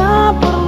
Kenapa